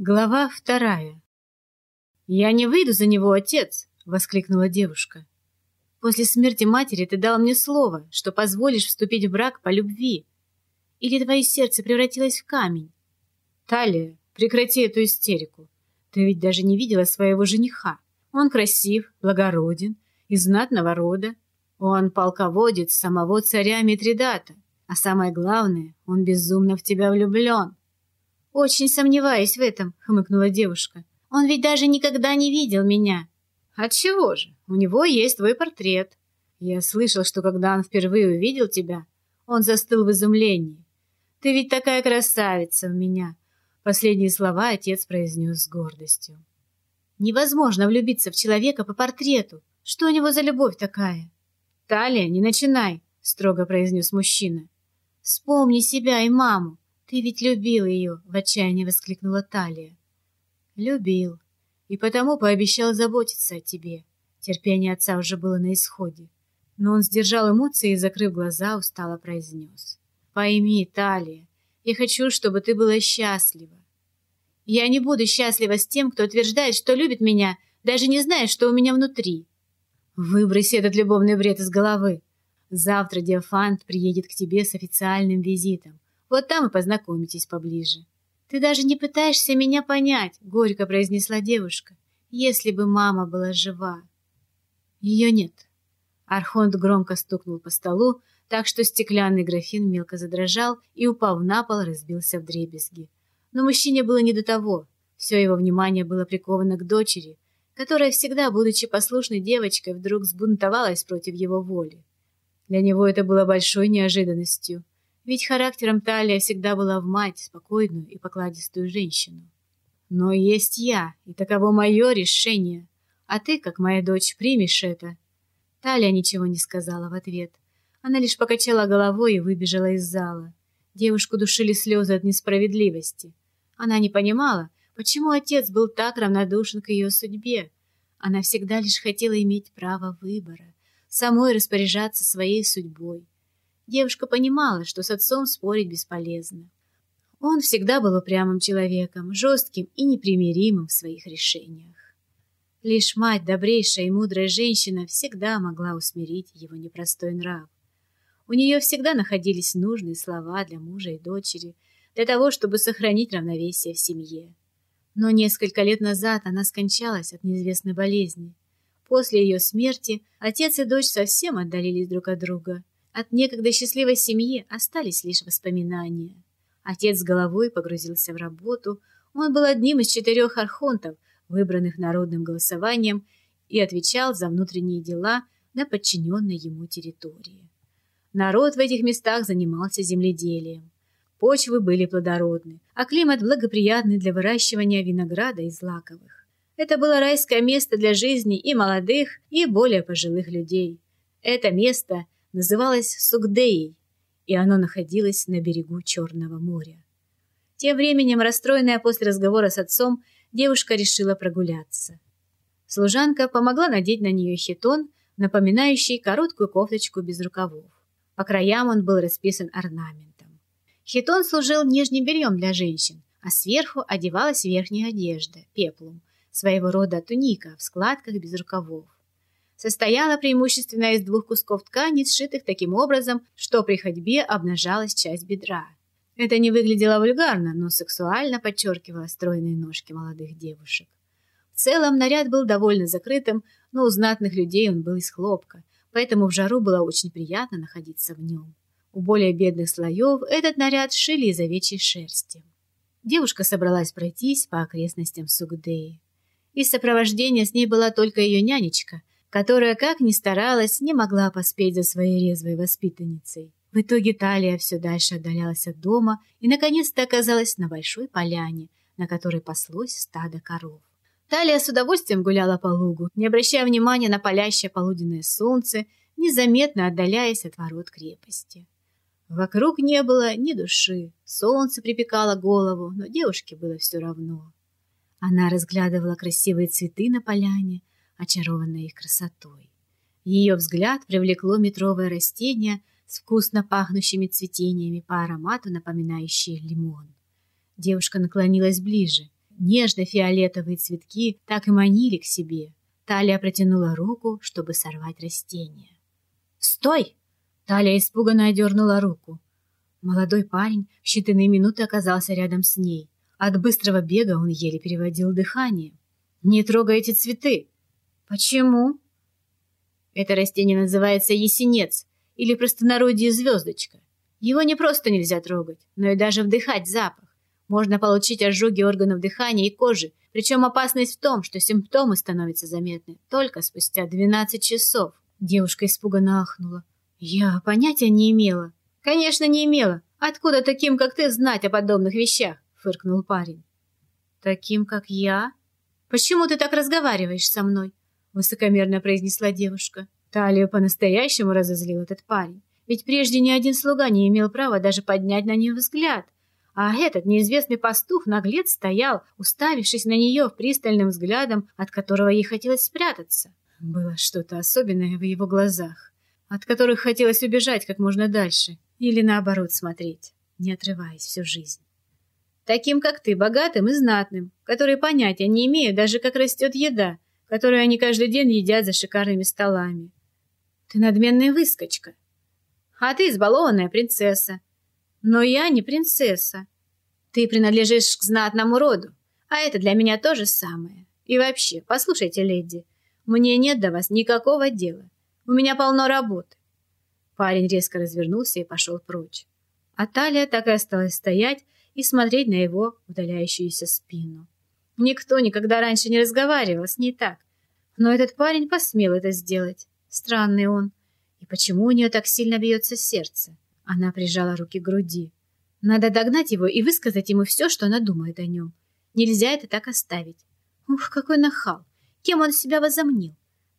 Глава вторая. «Я не выйду за него, отец!» — воскликнула девушка. «После смерти матери ты дал мне слово, что позволишь вступить в брак по любви. Или твое сердце превратилось в камень?» «Талия, прекрати эту истерику. Ты ведь даже не видела своего жениха. Он красив, благороден, из знатного рода. Он полководец самого царя Митридата. А самое главное, он безумно в тебя влюблен. «Очень сомневаюсь в этом», — хмыкнула девушка. «Он ведь даже никогда не видел меня». «Отчего же? У него есть твой портрет. Я слышал, что когда он впервые увидел тебя, он застыл в изумлении. Ты ведь такая красавица у меня!» Последние слова отец произнес с гордостью. «Невозможно влюбиться в человека по портрету. Что у него за любовь такая?» «Талия, не начинай!» — строго произнес мужчина. «Вспомни себя и маму. «Ты ведь любил ее!» — в отчаянии воскликнула Талия. «Любил. И потому пообещал заботиться о тебе». Терпение отца уже было на исходе. Но он сдержал эмоции и, закрыв глаза, устало произнес. «Пойми, Талия, я хочу, чтобы ты была счастлива. Я не буду счастлива с тем, кто утверждает, что любит меня, даже не зная, что у меня внутри. Выброси этот любовный бред из головы. Завтра Диофант приедет к тебе с официальным визитом. Вот там и познакомитесь поближе. Ты даже не пытаешься меня понять, горько произнесла девушка. Если бы мама была жива. Ее нет. Архонт громко стукнул по столу, так что стеклянный графин мелко задрожал и, упав на пол, разбился в дребезги. Но мужчине было не до того. Все его внимание было приковано к дочери, которая, всегда будучи послушной девочкой, вдруг сбунтовалась против его воли. Для него это было большой неожиданностью — ведь характером Талия всегда была в мать, спокойную и покладистую женщину. Но есть я, и таково мое решение. А ты, как моя дочь, примешь это. Талия ничего не сказала в ответ. Она лишь покачала головой и выбежала из зала. Девушку душили слезы от несправедливости. Она не понимала, почему отец был так равнодушен к ее судьбе. Она всегда лишь хотела иметь право выбора, самой распоряжаться своей судьбой. Девушка понимала, что с отцом спорить бесполезно. Он всегда был упрямым человеком, жестким и непримиримым в своих решениях. Лишь мать, добрейшая и мудрая женщина, всегда могла усмирить его непростой нрав. У нее всегда находились нужные слова для мужа и дочери, для того, чтобы сохранить равновесие в семье. Но несколько лет назад она скончалась от неизвестной болезни. После ее смерти отец и дочь совсем отдалились друг от друга – от некогда счастливой семьи остались лишь воспоминания. Отец с головой погрузился в работу. Он был одним из четырех архонтов, выбранных народным голосованием, и отвечал за внутренние дела на подчиненной ему территории. Народ в этих местах занимался земледелием. Почвы были плодородны, а климат благоприятный для выращивания винограда и злаковых. Это было райское место для жизни и молодых, и более пожилых людей. Это место – называлось Сугдеей, и оно находилось на берегу Черного моря. Тем временем, расстроенная после разговора с отцом, девушка решила прогуляться. Служанка помогла надеть на нее хитон, напоминающий короткую кофточку без рукавов. По краям он был расписан орнаментом. Хитон служил нижним бельем для женщин, а сверху одевалась верхняя одежда, пеплум, своего рода туника в складках без рукавов состояла преимущественно из двух кусков ткани, сшитых таким образом, что при ходьбе обнажалась часть бедра. Это не выглядело вульгарно, но сексуально подчеркивало стройные ножки молодых девушек. В целом наряд был довольно закрытым, но у знатных людей он был из хлопка, поэтому в жару было очень приятно находиться в нем. У более бедных слоев этот наряд шили из овечьей шерсти. Девушка собралась пройтись по окрестностям Сугдеи. Из сопровождения с ней была только ее нянечка, которая, как ни старалась, не могла поспеть за своей резвой воспитанницей. В итоге Талия все дальше отдалялась от дома и, наконец-то, оказалась на большой поляне, на которой паслось стадо коров. Талия с удовольствием гуляла по лугу, не обращая внимания на палящее полуденное солнце, незаметно отдаляясь от ворот крепости. Вокруг не было ни души, солнце припекало голову, но девушке было все равно. Она разглядывала красивые цветы на поляне, очарованная их красотой. Ее взгляд привлекло метровое растение с вкусно пахнущими цветениями по аромату, напоминающие лимон. Девушка наклонилась ближе. Нежно-фиолетовые цветки так и манили к себе. Талия протянула руку, чтобы сорвать растение. «Стой!» Талия испуганно одернула руку. Молодой парень в считанные минуты оказался рядом с ней. От быстрого бега он еле переводил дыхание. «Не трогай эти цветы!» «Почему?» «Это растение называется есенец, или простонародье звездочка. Его не просто нельзя трогать, но и даже вдыхать запах. Можно получить ожоги органов дыхания и кожи, причем опасность в том, что симптомы становятся заметны только спустя 12 часов. Девушка испуганно ахнула. «Я понятия не имела». «Конечно, не имела. Откуда таким, как ты, знать о подобных вещах?» — фыркнул парень. «Таким, как я? Почему ты так разговариваешь со мной?» — высокомерно произнесла девушка. Талию по-настоящему разозлил этот парень. Ведь прежде ни один слуга не имел права даже поднять на нее взгляд. А этот неизвестный пастух наглец стоял, уставившись на нее пристальным взглядом, от которого ей хотелось спрятаться. Было что-то особенное в его глазах, от которых хотелось убежать как можно дальше, или наоборот смотреть, не отрываясь всю жизнь. Таким, как ты, богатым и знатным, которые понятия не имеют даже, как растет еда, которую они каждый день едят за шикарными столами. Ты надменная выскочка, а ты избалованная принцесса. Но я не принцесса. Ты принадлежишь к знатному роду, а это для меня то же самое. И вообще, послушайте, леди, мне нет до вас никакого дела. У меня полно работы. Парень резко развернулся и пошел прочь. А Талия так и осталась стоять и смотреть на его удаляющуюся спину. Никто никогда раньше не разговаривал с ней так. Но этот парень посмел это сделать. Странный он. И почему у нее так сильно бьется сердце? Она прижала руки к груди. Надо догнать его и высказать ему все, что она думает о нем. Нельзя это так оставить. Ух, какой нахал! Кем он себя возомнил?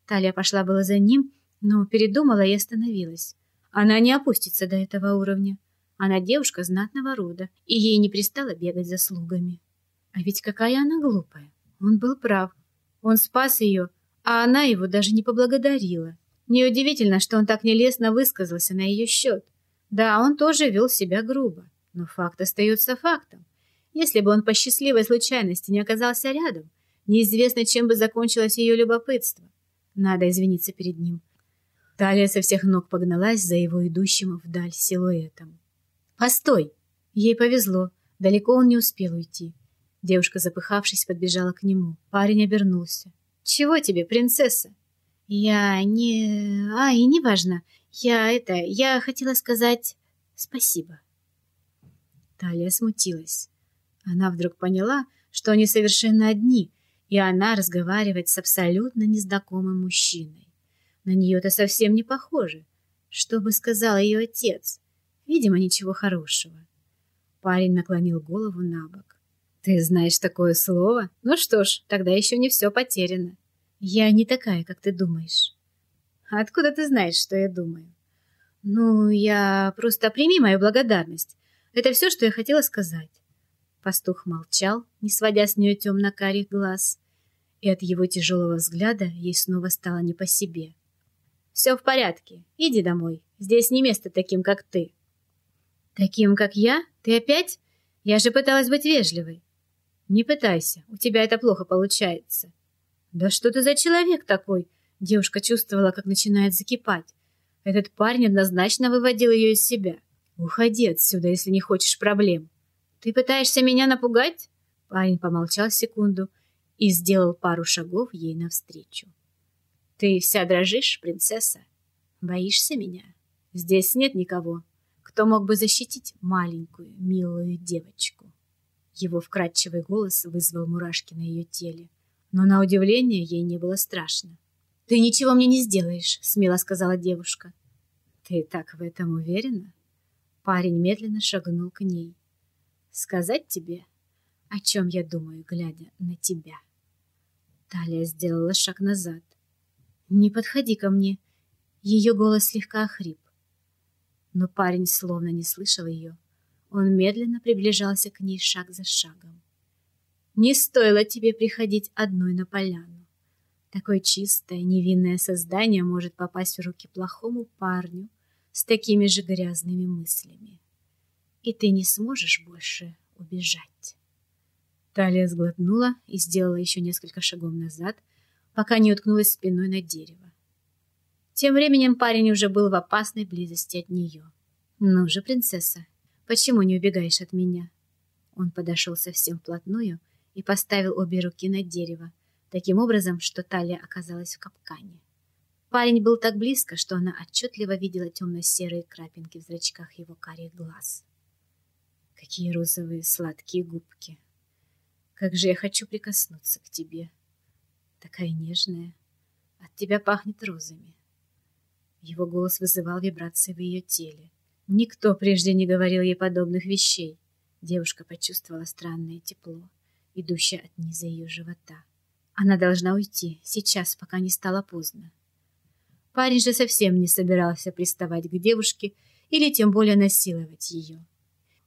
Талия пошла было за ним, но передумала и остановилась. Она не опустится до этого уровня. Она девушка знатного рода, и ей не пристало бегать за слугами. А ведь какая она глупая. Он был прав. Он спас ее, а она его даже не поблагодарила. Неудивительно, что он так нелестно высказался на ее счет. Да, он тоже вел себя грубо, но факт остается фактом. Если бы он по счастливой случайности не оказался рядом, неизвестно, чем бы закончилось ее любопытство. Надо извиниться перед ним. Талия со всех ног погналась за его идущим вдаль силуэтом. «Постой!» Ей повезло, далеко он не успел уйти. Девушка, запыхавшись, подбежала к нему. Парень обернулся. «Чего тебе, принцесса?» Я не... А, и не важно. Я это... Я хотела сказать спасибо. Талия смутилась. Она вдруг поняла, что они совершенно одни, и она разговаривает с абсолютно незнакомым мужчиной. На нее это совсем не похоже. Что бы сказал ее отец? Видимо, ничего хорошего. Парень наклонил голову на бок. «Ты знаешь такое слово? Ну что ж, тогда еще не все потеряно. Я не такая, как ты думаешь. Откуда ты знаешь, что я думаю? Ну, я просто прими мою благодарность. Это все, что я хотела сказать. Пастух молчал, не сводя с нее темно-карих глаз, и от его тяжелого взгляда ей снова стало не по себе. «Все в порядке. Иди домой. Здесь не место таким, как ты». «Таким, как я? Ты опять? Я же пыталась быть вежливой». «Не пытайся. У тебя это плохо получается. «Да что ты за человек такой?» Девушка чувствовала, как начинает закипать. Этот парень однозначно выводил ее из себя. «Уходи отсюда, если не хочешь проблем». «Ты пытаешься меня напугать?» Парень помолчал секунду и сделал пару шагов ей навстречу. «Ты вся дрожишь, принцесса? Боишься меня? Здесь нет никого, кто мог бы защитить маленькую, милую девочку». Его вкрадчивый голос вызвал мурашки на ее теле но на удивление ей не было страшно. «Ты ничего мне не сделаешь», — смело сказала девушка. «Ты так в этом уверена?» Парень медленно шагнул к ней. «Сказать тебе, о чем я думаю, глядя на тебя?» Талия сделала шаг назад. «Не подходи ко мне!» Ее голос слегка охрип. Но парень словно не слышал ее. Он медленно приближался к ней шаг за шагом. Не стоило тебе приходить одной на поляну. Такое чистое, невинное создание может попасть в руки плохому парню с такими же грязными мыслями. И ты не сможешь больше убежать. Талия сглотнула и сделала еще несколько шагов назад, пока не уткнулась спиной на дерево. Тем временем парень уже был в опасной близости от нее. «Ну же, принцесса, почему не убегаешь от меня?» Он подошел совсем вплотную и поставил обе руки на дерево, таким образом, что талия оказалась в капкане. Парень был так близко, что она отчетливо видела темно-серые крапинки в зрачках его карих глаз. Какие розовые сладкие губки! Как же я хочу прикоснуться к тебе! Такая нежная, от тебя пахнет розами. Его голос вызывал вибрации в ее теле. Никто прежде не говорил ей подобных вещей. Девушка почувствовала странное тепло, идущее от низа ее живота. Она должна уйти, сейчас, пока не стало поздно. Парень же совсем не собирался приставать к девушке или тем более насиловать ее.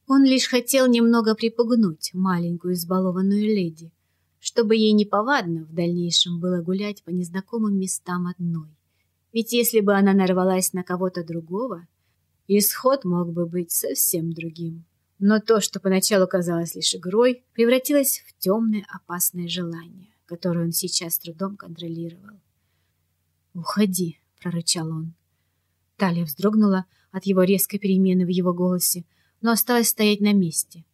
Он лишь хотел немного припугнуть маленькую избалованную леди, чтобы ей неповадно в дальнейшем было гулять по незнакомым местам одной. Ведь если бы она нарвалась на кого-то другого, исход мог бы быть совсем другим. Но то, что поначалу казалось лишь игрой, превратилось в темное опасное желание, которое он сейчас трудом контролировал. «Уходи», прорычал он. Талия вздрогнула от его резкой перемены в его голосе, но осталась стоять на месте.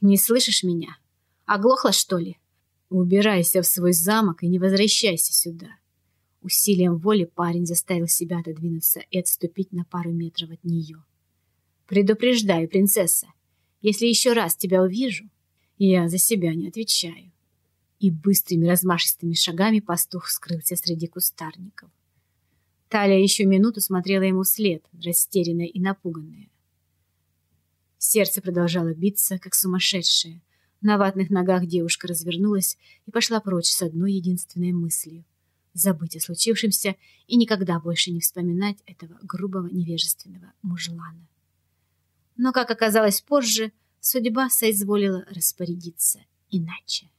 «Не слышишь меня? Оглохла, что ли? Убирайся в свой замок и не возвращайся сюда». Усилием воли парень заставил себя отодвинуться и отступить на пару метров от нее. «Предупреждаю, принцесса, если еще раз тебя увижу, я за себя не отвечаю». И быстрыми размашистыми шагами пастух скрылся среди кустарников. Талия еще минуту смотрела ему вслед, растерянная и напуганная. Сердце продолжало биться, как сумасшедшее. На ватных ногах девушка развернулась и пошла прочь с одной единственной мыслью — забыть о случившемся и никогда больше не вспоминать этого грубого невежественного мужлана. Но, как оказалось позже, судьба соизволила распорядиться иначе.